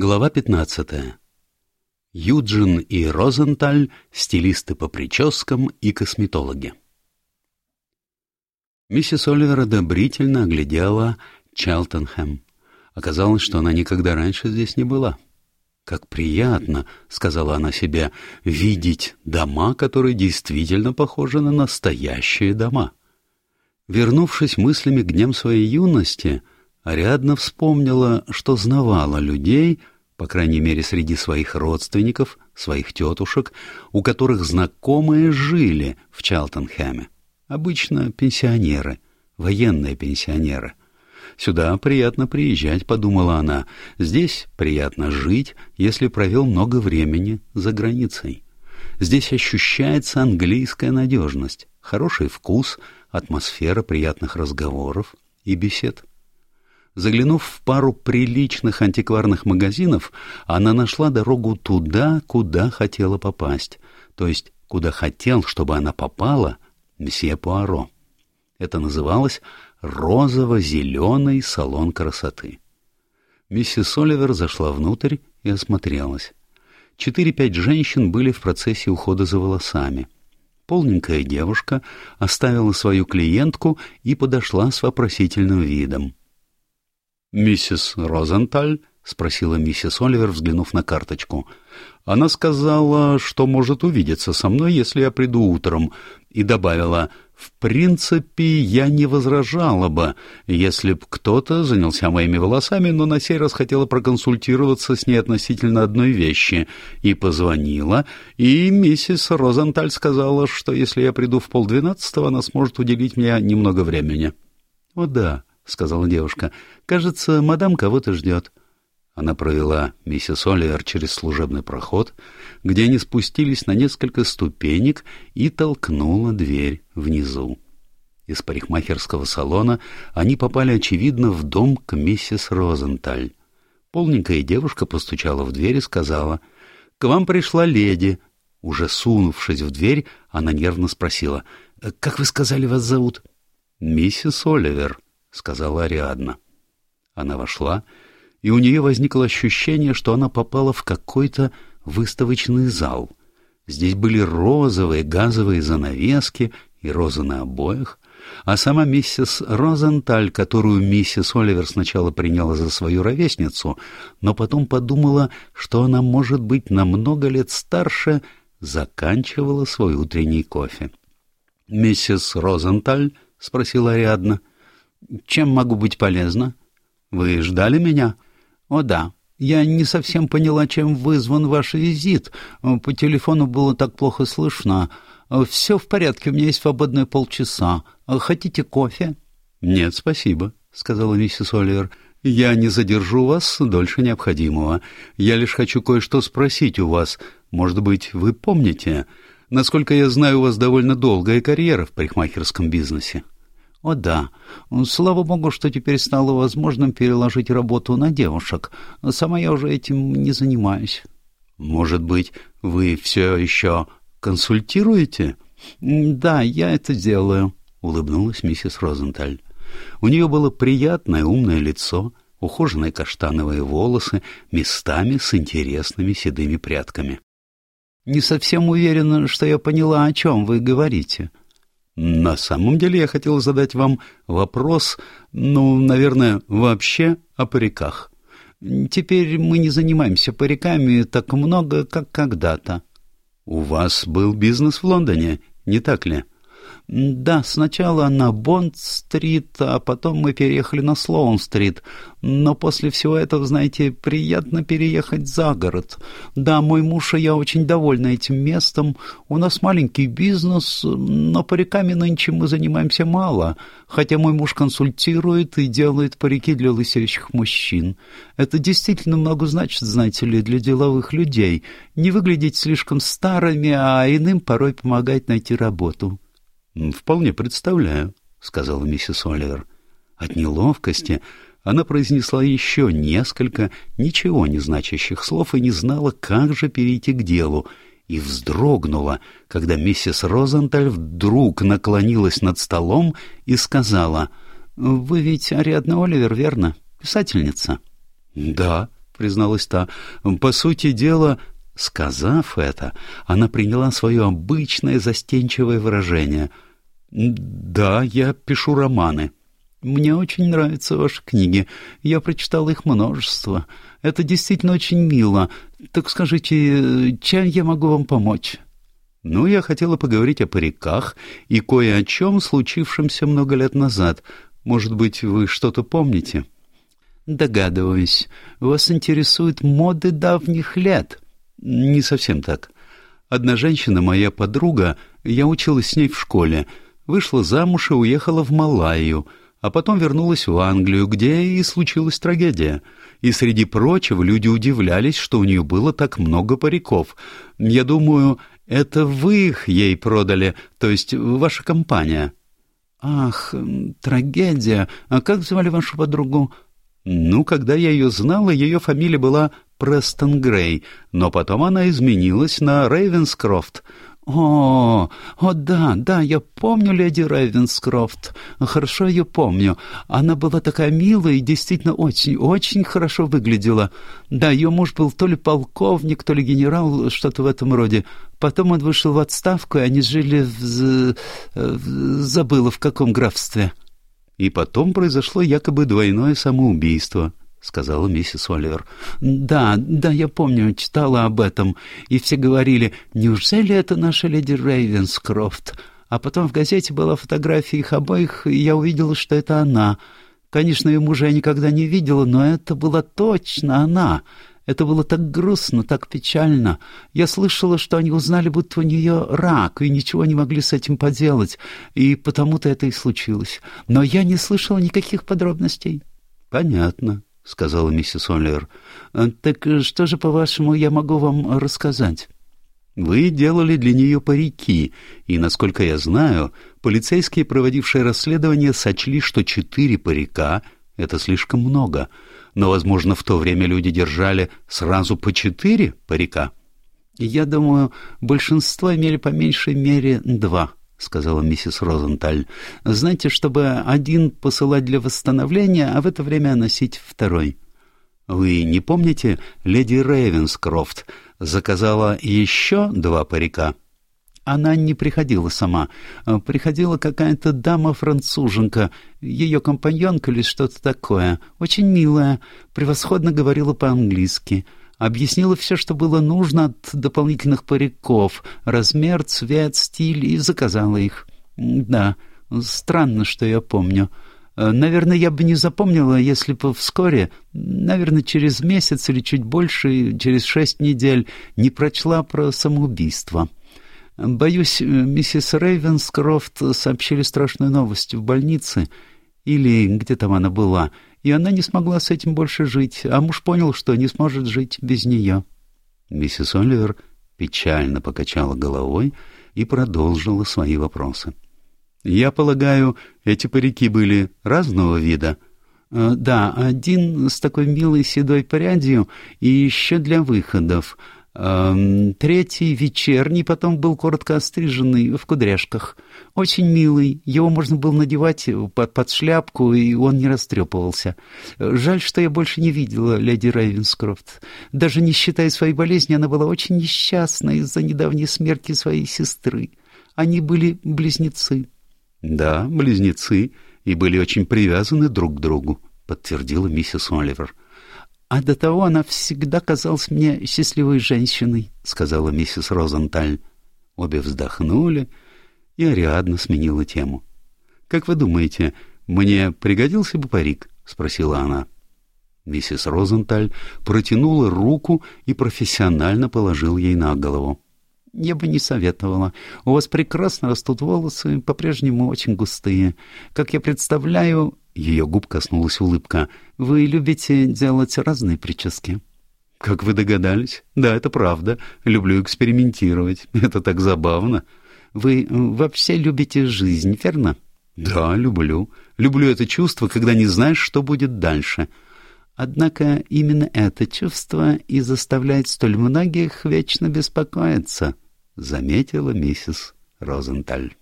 Глава 15. Юджин и Розенталь – стилисты по прическам и косметологи. Миссис Оливер одобрительно оглядела Чалтенхэм. Оказалось, что она никогда раньше здесь не была. «Как приятно», — сказала она себе, — «видеть дома, которые действительно похожи на настоящие дома». Вернувшись мыслями к дням своей юности — Ариадна вспомнила, что знавала людей, по крайней мере среди своих родственников, своих тетушек, у которых знакомые жили в Чалтенхэме. Обычно пенсионеры, военные пенсионеры. «Сюда приятно приезжать», — подумала она. «Здесь приятно жить, если провел много времени за границей. Здесь ощущается английская надежность, хороший вкус, атмосфера приятных разговоров и бесед». Заглянув в пару приличных антикварных магазинов, она нашла дорогу туда, куда хотела попасть, то есть куда хотел, чтобы она попала месье Пуаро. Это называлось «розово-зеленый салон красоты». Миссис Оливер зашла внутрь и осмотрелась. Четыре-пять женщин были в процессе ухода за волосами. Полненькая девушка оставила свою клиентку и подошла с вопросительным видом. «Миссис Розенталь?» — спросила миссис Оливер, взглянув на карточку. «Она сказала, что может увидеться со мной, если я приду утром, и добавила, в принципе, я не возражала бы, если б кто-то занялся моими волосами, но на сей раз хотела проконсультироваться с ней относительно одной вещи, и позвонила, и миссис Розенталь сказала, что если я приду в полдвенадцатого, она сможет уделить мне немного времени». «О да», — сказала девушка. — Кажется, мадам кого-то ждет. Она провела миссис Оливер через служебный проход, где они спустились на несколько ступенек и толкнула дверь внизу. Из парикмахерского салона они попали, очевидно, в дом к миссис Розенталь. Полненькая девушка постучала в дверь и сказала, «К вам пришла леди». Уже сунувшись в дверь, она нервно спросила, «Как вы сказали, вас зовут?» «Миссис Оливер», — сказала Ариадна. Она вошла, и у нее возникло ощущение, что она попала в какой-то выставочный зал. Здесь были розовые газовые занавески и розы на обоях, а сама миссис Розенталь, которую миссис Оливер сначала приняла за свою ровесницу, но потом подумала, что она может быть на много лет старше, заканчивала свой утренний кофе. «Миссис Розенталь?» — спросила Ариадна. Чем могу быть полезна? Вы ждали меня? О да. Я не совсем поняла, чем вызван ваш визит. По телефону было так плохо слышно. Все в порядке, у меня есть свободные полчаса. Хотите кофе? Нет, спасибо, сказала миссис Оливер. Я не задержу вас дольше необходимого. Я лишь хочу кое-что спросить у вас. Может быть, вы помните? Насколько я знаю, у вас довольно долгая карьера в парикмахерском бизнесе. О да. Слава богу, что теперь стало возможным переложить работу на девушек. Сама я уже этим не занимаюсь. Может быть, вы все еще консультируете? Да, я это делаю, улыбнулась миссис Розенталь. У нее было приятное умное лицо, ухоженные каштановые волосы, местами с интересными седыми прядками. Не совсем уверена, что я поняла, о чем вы говорите. На самом деле я хотел задать вам вопрос, ну, наверное, вообще о париках. Теперь мы не занимаемся париками так много, как когда-то. У вас был бизнес в Лондоне, не так ли? — да, сначала на Бонд-стрит, а потом мы переехали на Слоун-стрит. Но после всего этого, знаете, приятно переехать за город. Да, мой муж и я очень довольны этим местом. У нас маленький бизнес, но париками нынче мы занимаемся мало. Хотя мой муж консультирует и делает парики для лысеющих мужчин. Это действительно много значит, знаете ли, для деловых людей. Не выглядеть слишком старыми, а иным порой помогать найти работу. «Вполне представляю», — сказала миссис Оливер. От неловкости она произнесла еще несколько ничего не значащих слов и не знала, как же перейти к делу, и вздрогнула, когда миссис Розенталь вдруг наклонилась над столом и сказала, «Вы ведь Ариадна Оливер, верно? Писательница?» «Да», — призналась та. «По сути дела...» Сказав это, она приняла свое обычное застенчивое выражение. «Да, я пишу романы. Мне очень нравятся ваши книги. Я прочитал их множество. Это действительно очень мило. Так скажите, чем я могу вам помочь?» «Ну, я хотела поговорить о париках и кое о чем, случившемся много лет назад. Может быть, вы что-то помните?» «Догадываюсь. Вас интересуют моды давних лет». «Не совсем так. Одна женщина, моя подруга, я училась с ней в школе, вышла замуж и уехала в Малайю, а потом вернулась в Англию, где и случилась трагедия. И среди прочего люди удивлялись, что у нее было так много париков. Я думаю, это вы их ей продали, то есть ваша компания». «Ах, трагедия! А как звали вашу подругу?» «Ну, когда я ее знала, ее фамилия была Престон Грей, но потом она изменилась на Рейвенскрофт. «О, о да, да, я помню леди Рейвенскрофт. Хорошо ее помню. Она была такая милая и действительно очень, очень хорошо выглядела. Да, ее муж был то ли полковник, то ли генерал, что-то в этом роде. Потом он вышел в отставку, и они жили в... в... забыла, в каком графстве». И потом произошло якобы двойное самоубийство. — сказала миссис Оливер. «Да, да, я помню, читала об этом, и все говорили, неужели это наша леди Рейвенскрофт? А потом в газете была фотография их обоих, и я увидела, что это она. Конечно, ее мужа я никогда не видела, но это была точно она. Это было так грустно, так печально. Я слышала, что они узнали, будто у нее рак, и ничего не могли с этим поделать, и потому-то это и случилось. Но я не слышала никаких подробностей». «Понятно», — сказала миссис Оллер. «А, «Так что же, по-вашему, я могу вам рассказать?» «Вы делали для нее парики, и, насколько я знаю, полицейские, проводившие расследование, сочли, что четыре парика — это слишком много, но, возможно, в то время люди держали сразу по четыре парика». «Я думаю, большинство имели по меньшей мере два», — сказала миссис Розенталь. — Знаете, чтобы один посылать для восстановления, а в это время носить второй. — Вы не помните, леди Рейвенскрофт заказала еще два парика? Она не приходила сама. Приходила какая-то дама-француженка, ее компаньонка или что-то такое. Очень милая, превосходно говорила по-английски — объяснила все, что было нужно от дополнительных париков, размер, цвет, стиль, и заказала их. Да, странно, что я помню. Э, наверное, я бы не запомнила, если бы вскоре, наверное, через месяц или чуть больше, через шесть недель, не прочла про самоубийство. Боюсь, миссис Рейвенскрофт сообщили страшную новость в больнице, или где там она была — и она не смогла с этим больше жить, а муж понял, что не сможет жить без нее. Миссис Оливер печально покачала головой и продолжила свои вопросы. «Я полагаю, эти парики были разного вида?» «Э, «Да, один с такой милой седой прядью и еще для выходов». Эм, третий, вечерний, потом был коротко остриженный, в кудряшках. Очень милый, его можно было надевать под, под шляпку, и он не растрепывался. Жаль, что я больше не видела леди Рейвенскрофт. Даже не считая своей болезни, она была очень несчастна из-за недавней смерти своей сестры. Они были близнецы. — Да, близнецы, и были очень привязаны друг к другу, — подтвердила миссис Оливер. — «А до того она всегда казалась мне счастливой женщиной», — сказала миссис Розенталь. Обе вздохнули, и Ариадна сменила тему. «Как вы думаете, мне пригодился бы парик?» — спросила она. Миссис Розенталь протянула руку и профессионально положил ей на голову. «Я бы не советовала. У вас прекрасно растут волосы, по-прежнему очень густые. Как я представляю, ее губ коснулась улыбка. «Вы любите делать разные прически?» «Как вы догадались? Да, это правда. Люблю экспериментировать. Это так забавно. Вы вообще любите жизнь, верно?» «Да, люблю. Люблю это чувство, когда не знаешь, что будет дальше». Однако именно это чувство и заставляет столь многих вечно беспокоиться, — заметила миссис Розенталь.